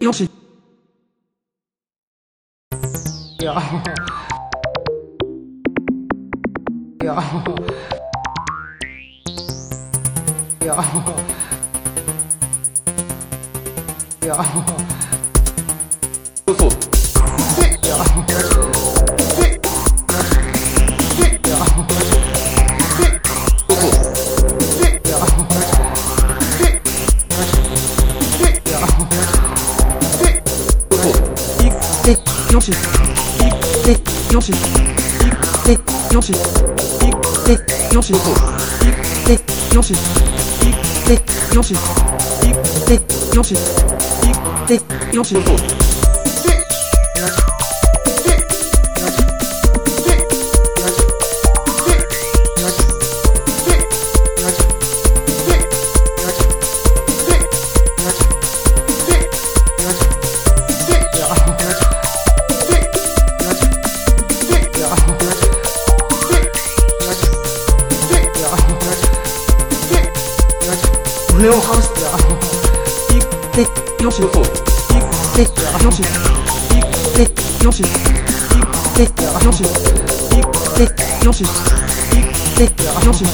よし。いや。いや。いや。いや。そうってよし。いってよし。いってよし。いってよし。いってよし。いってよし。いってよし。いってよし。胸を張すいってよし。そうそういってよし。いってよし。いってよし。いってよし。いってよし。い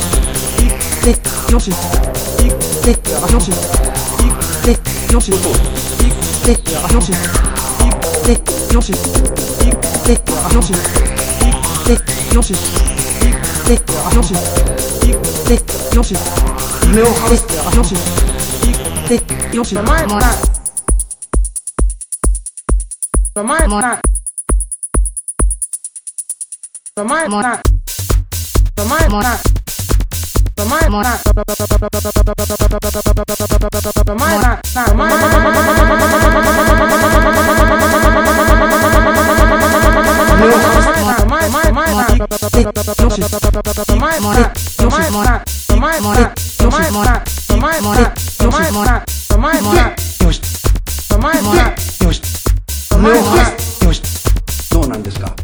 ってよし。いってよし。いってよし。そうそういってよし。いってよし。いってよし。いってよし。いってよし。いってよし。胸を張すよし。いってよし。前もら。前もら。前もら。前もら。前もら。前だ。どうなんですか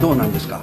どうなんですか？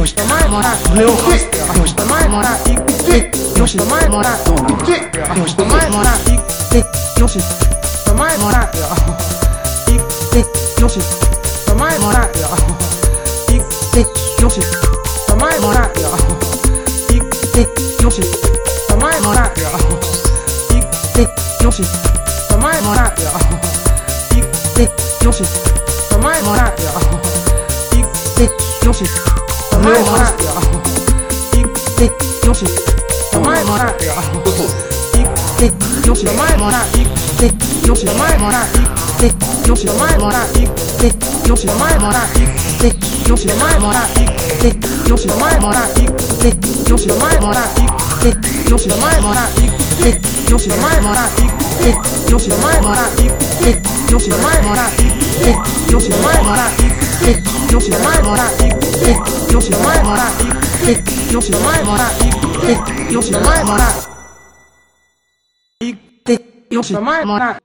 よしそれをよしくぜよしぜよしくぜよしくぜよしくぜよしくぜよしくぜよしよしらてよよしたらよしよし前も待ってよ。し。お前も待ってよ。し。お前も待ってよ。し。お前も待ってよし。お前も待ってよし。お前も待ってよし。お前も待ってよし。お前も待ってよし。お前も待ってよし。お前も待ってよし。お前も待ってよし。お前も待ら、